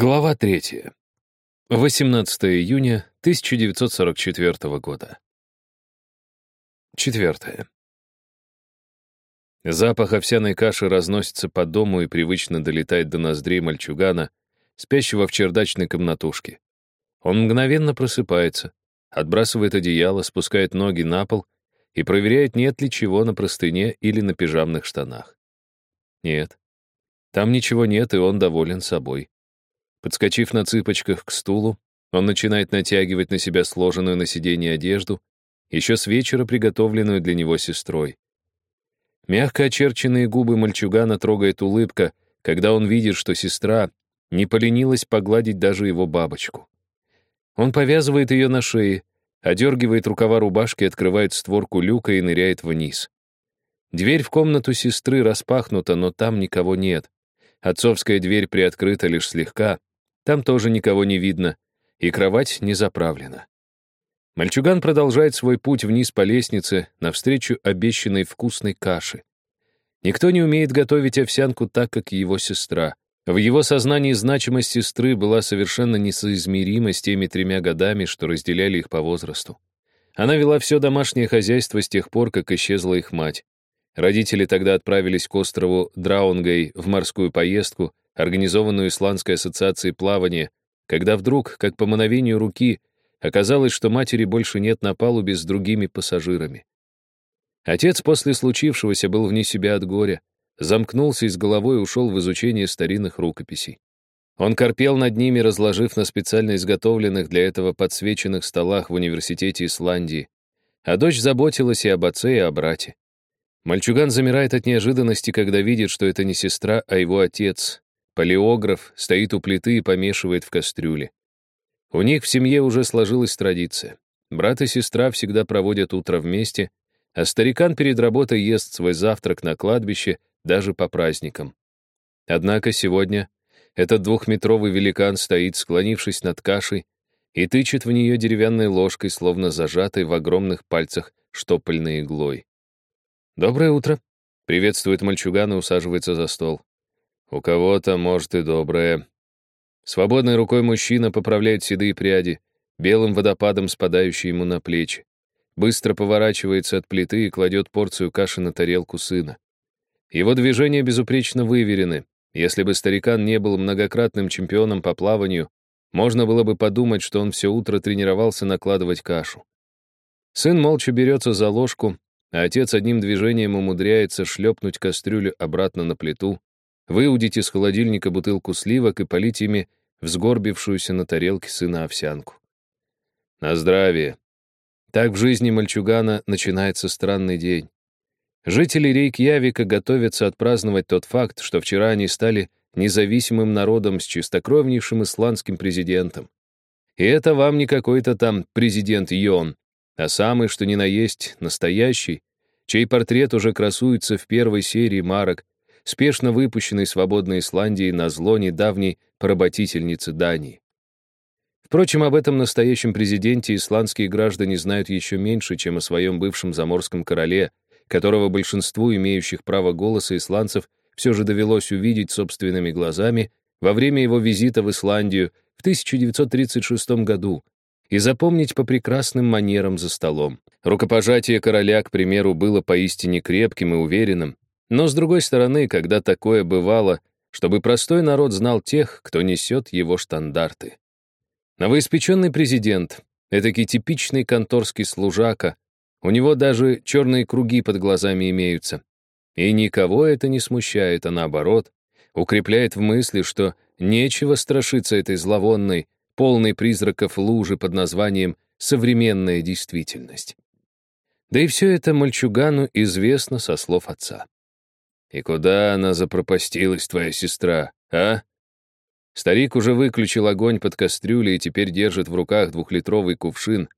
Глава 3. 18 июня 1944 года. Четвертое. Запах овсяной каши разносится по дому и привычно долетает до ноздрей мальчугана, спящего в чердачной комнатушке. Он мгновенно просыпается, отбрасывает одеяло, спускает ноги на пол и проверяет, нет ли чего на простыне или на пижамных штанах. Нет. Там ничего нет, и он доволен собой. Подскочив на цыпочках к стулу, он начинает натягивать на себя сложенную на сиденье одежду, еще с вечера приготовленную для него сестрой. Мягко очерченные губы мальчугана трогает улыбка, когда он видит, что сестра не поленилась погладить даже его бабочку. Он повязывает ее на шее, одергивает рукава рубашки, открывает створку люка и ныряет вниз. Дверь в комнату сестры распахнута, но там никого нет. Отцовская дверь приоткрыта лишь слегка, там тоже никого не видно, и кровать не заправлена. Мальчуган продолжает свой путь вниз по лестнице навстречу обещанной вкусной каши. Никто не умеет готовить овсянку так, как его сестра. В его сознании значимость сестры была совершенно несоизмерима с теми тремя годами, что разделяли их по возрасту. Она вела все домашнее хозяйство с тех пор, как исчезла их мать. Родители тогда отправились к острову Драунгай в морскую поездку, организованную Исландской ассоциацией плавания, когда вдруг, как по мановению руки, оказалось, что матери больше нет на палубе с другими пассажирами. Отец после случившегося был вне себя от горя, замкнулся и с головой ушел в изучение старинных рукописей. Он корпел над ними, разложив на специально изготовленных для этого подсвеченных столах в университете Исландии, а дочь заботилась и об отце, и о брате. Мальчуган замирает от неожиданности, когда видит, что это не сестра, а его отец, Палеограф стоит у плиты и помешивает в кастрюле. У них в семье уже сложилась традиция. Брат и сестра всегда проводят утро вместе, а старикан перед работой ест свой завтрак на кладбище даже по праздникам. Однако сегодня этот двухметровый великан стоит, склонившись над кашей, и тычет в нее деревянной ложкой, словно зажатой в огромных пальцах штопольной иглой. «Доброе утро», — приветствует мальчуган и усаживается за стол. У кого-то, может, и доброе. Свободной рукой мужчина поправляет седые пряди, белым водопадом спадающие ему на плечи. Быстро поворачивается от плиты и кладет порцию каши на тарелку сына. Его движения безупречно выверены. Если бы старикан не был многократным чемпионом по плаванию, можно было бы подумать, что он все утро тренировался накладывать кашу. Сын молча берется за ложку, а отец одним движением умудряется шлепнуть кастрюлю обратно на плиту, выудить из холодильника бутылку сливок и полить ими в сгорбившуюся на тарелке сына овсянку. На здравие. Так в жизни мальчугана начинается странный день. Жители Рейкьявика готовятся отпраздновать тот факт, что вчера они стали независимым народом с чистокровнейшим исландским президентом. И это вам не какой-то там президент Йон, а самый, что ни на есть, настоящий, чей портрет уже красуется в первой серии марок спешно выпущенной свободной Исландии на зло недавней поработительницы Дании. Впрочем, об этом настоящем президенте исландские граждане знают еще меньше, чем о своем бывшем заморском короле, которого большинству имеющих право голоса исландцев все же довелось увидеть собственными глазами во время его визита в Исландию в 1936 году и запомнить по прекрасным манерам за столом. Рукопожатие короля, к примеру, было поистине крепким и уверенным, но, с другой стороны, когда такое бывало, чтобы простой народ знал тех, кто несет его штандарты. Новоиспеченный президент, этакий типичный конторский служака, у него даже черные круги под глазами имеются. И никого это не смущает, а наоборот, укрепляет в мысли, что нечего страшиться этой зловонной, полной призраков лужи под названием «современная действительность». Да и все это мальчугану известно со слов отца. И куда она запропастилась, твоя сестра, а? Старик уже выключил огонь под кастрюлей и теперь держит в руках двухлитровый кувшин.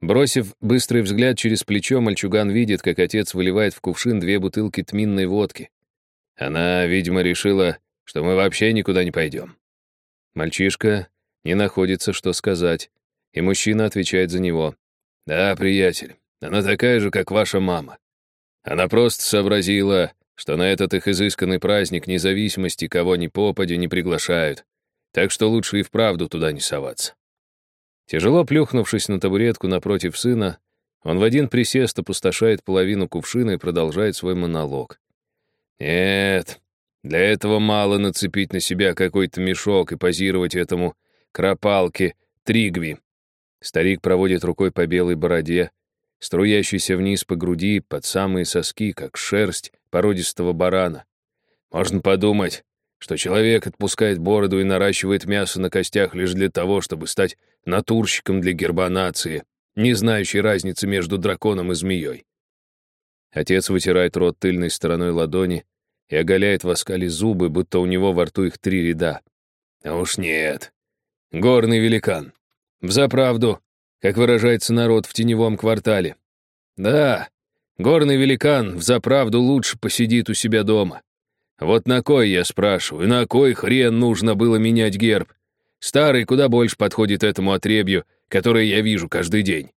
Бросив быстрый взгляд через плечо, мальчуган видит, как отец выливает в кувшин две бутылки тминной водки. Она, видимо, решила, что мы вообще никуда не пойдем. Мальчишка не находится, что сказать, и мужчина отвечает за него. «Да, приятель, она такая же, как ваша мама. Она просто сообразила, что на этот их изысканный праздник независимости кого ни попадя не приглашают. так что лучше и вправду туда не соваться. Тяжело плюхнувшись на табуретку напротив сына, он в один присест опустошает половину кувшина и продолжает свой монолог. Нет, для этого мало нацепить на себя какой-то мешок и позировать этому кропалке Тригви. Старик проводит рукой по белой бороде, струящейся вниз по груди, под самые соски, как шерсть породистого барана. Можно подумать, что человек отпускает бороду и наращивает мясо на костях лишь для того, чтобы стать натурщиком для герба нации, не знающей разницы между драконом и змеей. Отец вытирает рот тыльной стороной ладони и оголяет в оскале зубы, будто у него во рту их три ряда. А уж нет. Горный великан. Взаправду, как выражается народ в теневом квартале. Да, горный великан взаправду лучше посидит у себя дома. Вот на кой, я спрашиваю, на кой хрен нужно было менять герб? Старый куда больше подходит этому отребью, которое я вижу каждый день.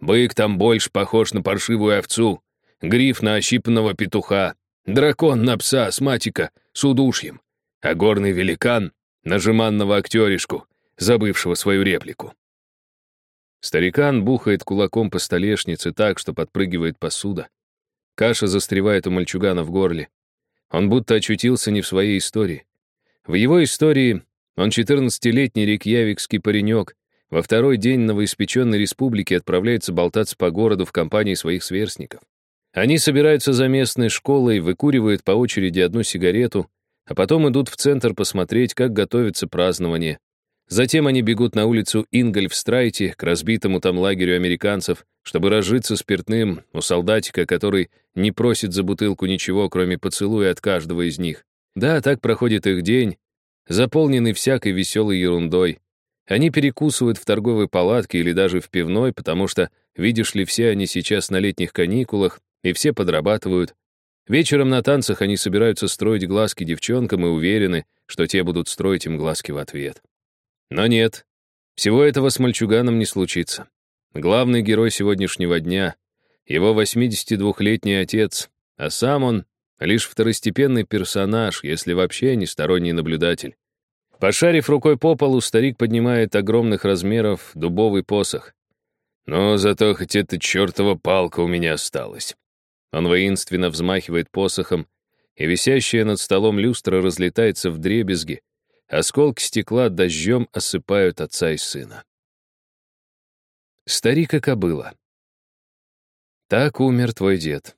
Бык там больше похож на паршивую овцу, гриф на ощипанного петуха, дракон на пса с матика с удушьем, а горный великан на жеманного актеришку, забывшего свою реплику. Старикан бухает кулаком по столешнице так, что подпрыгивает посуда. Каша застревает у мальчугана в горле. Он будто очутился не в своей истории. В его истории он 14-летний рейкьявикский паренек, во второй день новоиспеченной республики отправляется болтаться по городу в компании своих сверстников. Они собираются за местной школой, выкуривают по очереди одну сигарету, а потом идут в центр посмотреть, как готовится празднование. Затем они бегут на улицу Ингольфстрайте к разбитому там лагерю американцев, чтобы разжиться спиртным у солдатика, который не просит за бутылку ничего, кроме поцелуя от каждого из них. Да, так проходит их день, заполненный всякой веселой ерундой. Они перекусывают в торговой палатке или даже в пивной, потому что, видишь ли, все они сейчас на летних каникулах, и все подрабатывают. Вечером на танцах они собираются строить глазки девчонкам и уверены, что те будут строить им глазки в ответ. Но нет, всего этого с мальчуганом не случится. Главный герой сегодняшнего дня — его 82-летний отец, а сам он — лишь второстепенный персонаж, если вообще не сторонний наблюдатель. Пошарив рукой по полу, старик поднимает огромных размеров дубовый посох. Но зато хоть эта чертова палка у меня осталась. Он воинственно взмахивает посохом, и висящая над столом люстра разлетается в дребезги. Осколки стекла дождем осыпают отца и сына. Старик и кобыла. Так умер твой дед.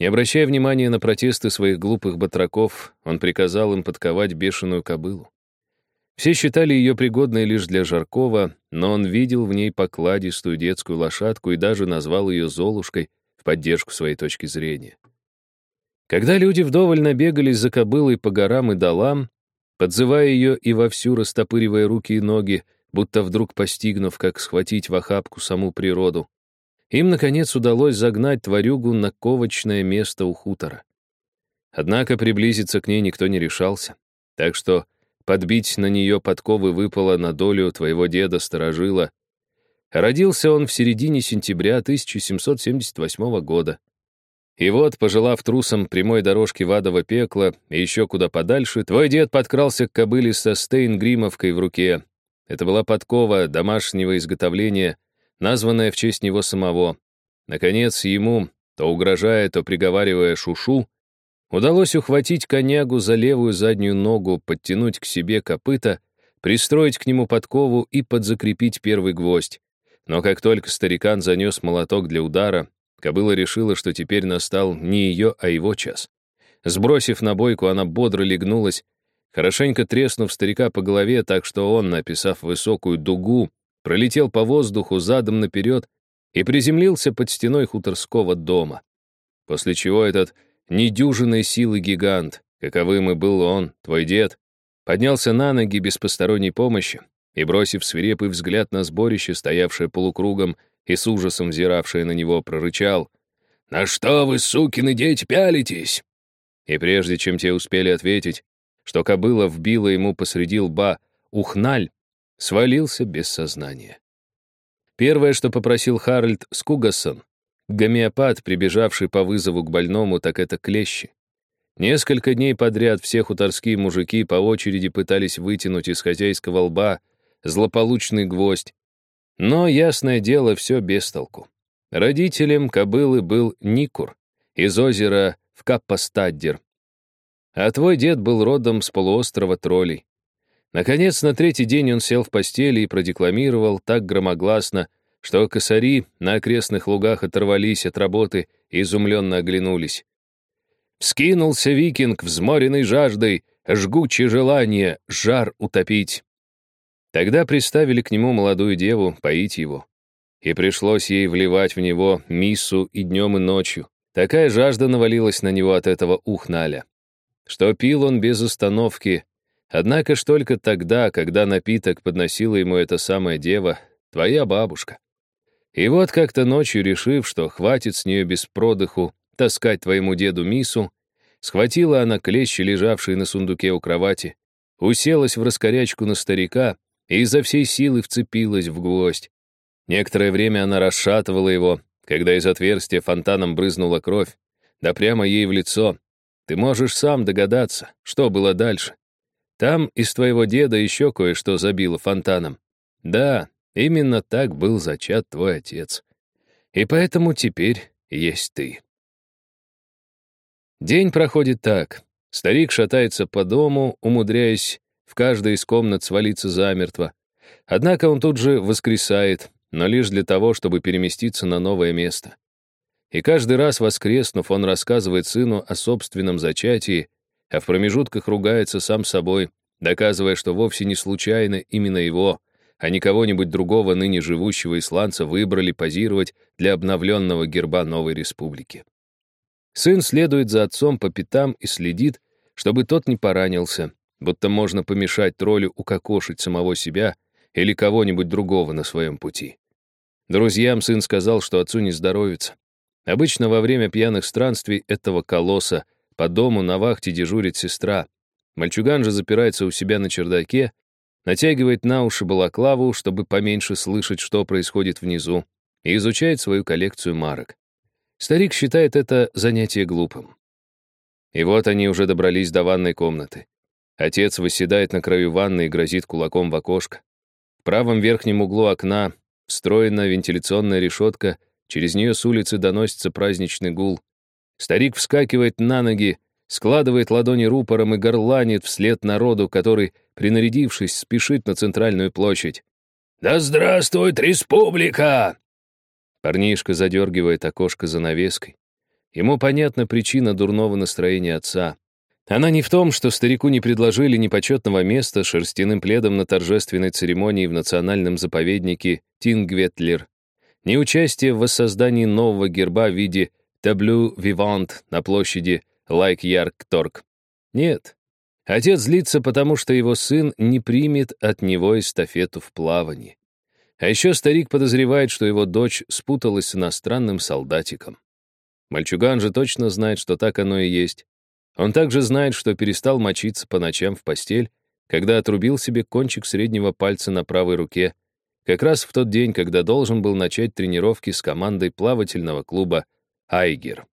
Не обращая внимания на протесты своих глупых батраков, он приказал им подковать бешеную кобылу. Все считали ее пригодной лишь для Жаркова, но он видел в ней покладистую детскую лошадку и даже назвал ее Золушкой — поддержку своей точки зрения. Когда люди вдоволь набегались за кобылой по горам и долам, подзывая ее и вовсю растопыривая руки и ноги, будто вдруг постигнув, как схватить в охапку саму природу, им, наконец, удалось загнать тварюгу на ковочное место у хутора. Однако приблизиться к ней никто не решался, так что подбить на нее подковы выпало на долю твоего деда-сторожила, Родился он в середине сентября 1778 года. И вот, пожелав трусам прямой дорожки в адово пекло и еще куда подальше, твой дед подкрался к кобыле со стейн-гримовкой в руке. Это была подкова домашнего изготовления, названная в честь него самого. Наконец, ему, то угрожая, то приговаривая шушу, удалось ухватить конягу за левую заднюю ногу, подтянуть к себе копыта, пристроить к нему подкову и подзакрепить первый гвоздь. Но как только старикан занес молоток для удара, кобыла решила, что теперь настал не ее, а его час. Сбросив набойку, она бодро легнулась, хорошенько треснув старика по голове, так что он, написав высокую дугу, пролетел по воздуху задом наперед и приземлился под стеной хуторского дома. После чего этот недюжинной силы гигант, каковым и был он, твой дед, поднялся на ноги без посторонней помощи, и, бросив свирепый взгляд на сборище, стоявшее полукругом и с ужасом взиравшее на него, прорычал «На что вы, сукины дети, пялитесь?» И прежде чем те успели ответить, что кобыла вбила ему посреди лба ухналь, свалился без сознания. Первое, что попросил Харальд Скугассон, гомеопат, прибежавший по вызову к больному, так это клещи. Несколько дней подряд все хуторские мужики по очереди пытались вытянуть из хозяйского лба злополучный гвоздь. Но, ясное дело, все без толку. Родителем кобылы был Никур из озера в Каппастаддер. А твой дед был родом с полуострова Троллей. Наконец, на третий день он сел в постели и продекламировал так громогласно, что косари на окрестных лугах оторвались от работы и изумленно оглянулись. Вскинулся викинг, взморенный жаждой, жгучее желание, жар утопить. Тогда приставили к нему молодую деву, поить его. И пришлось ей вливать в него миссу и днем, и ночью. Такая жажда навалилась на него от этого ухналя, что пил он без остановки, Однако ж только тогда, когда напиток подносила ему эта самая дева, твоя бабушка. И вот как-то ночью, решив, что хватит с нее без продыху таскать твоему деду мису, схватила она клещи, лежавшие на сундуке у кровати, уселась в раскорячку на старика и изо всей силы вцепилась в гвоздь. Некоторое время она расшатывала его, когда из отверстия фонтаном брызнула кровь, да прямо ей в лицо. Ты можешь сам догадаться, что было дальше. Там из твоего деда еще кое-что забило фонтаном. Да, именно так был зачат твой отец. И поэтому теперь есть ты. День проходит так. Старик шатается по дому, умудряясь в каждой из комнат свалиться замертво. Однако он тут же воскресает, но лишь для того, чтобы переместиться на новое место. И каждый раз воскреснув, он рассказывает сыну о собственном зачатии а в промежутках ругается сам собой, доказывая, что вовсе не случайно именно его, а не кого-нибудь другого ныне живущего исландца выбрали позировать для обновленного герба новой республики. Сын следует за отцом по пятам и следит, чтобы тот не поранился, будто можно помешать троллю укокошить самого себя или кого-нибудь другого на своем пути. Друзьям сын сказал, что отцу не здоровится. Обычно во время пьяных странствий этого колосса по дому на вахте дежурит сестра. Мальчуган же запирается у себя на чердаке, натягивает на уши балаклаву, чтобы поменьше слышать, что происходит внизу, и изучает свою коллекцию марок. Старик считает это занятие глупым. И вот они уже добрались до ванной комнаты. Отец восседает на краю ванны и грозит кулаком в окошко. В правом верхнем углу окна встроена вентиляционная решетка, через нее с улицы доносится праздничный гул. Старик вскакивает на ноги, складывает ладони рупором и горланит вслед народу, который, принарядившись, спешит на центральную площадь. «Да здравствует республика!» Парнишка задергивает окошко занавеской. Ему понятна причина дурного настроения отца. Она не в том, что старику не предложили ни почетного места с шерстяным пледом на торжественной церемонии в национальном заповеднике Тингветлер, ни участие в воссоздании нового герба в виде «tableau vivant» на площади Лайкьярторг. Нет. Отец злится, потому что его сын не примет от него эстафету в плавании. А еще старик подозревает, что его дочь спуталась с иностранным солдатиком. Мальчуган же точно знает, что так оно и есть. Он также знает, что перестал мочиться по ночам в постель, когда отрубил себе кончик среднего пальца на правой руке, как раз в тот день, когда должен был начать тренировки с командой плавательного клуба Айгер.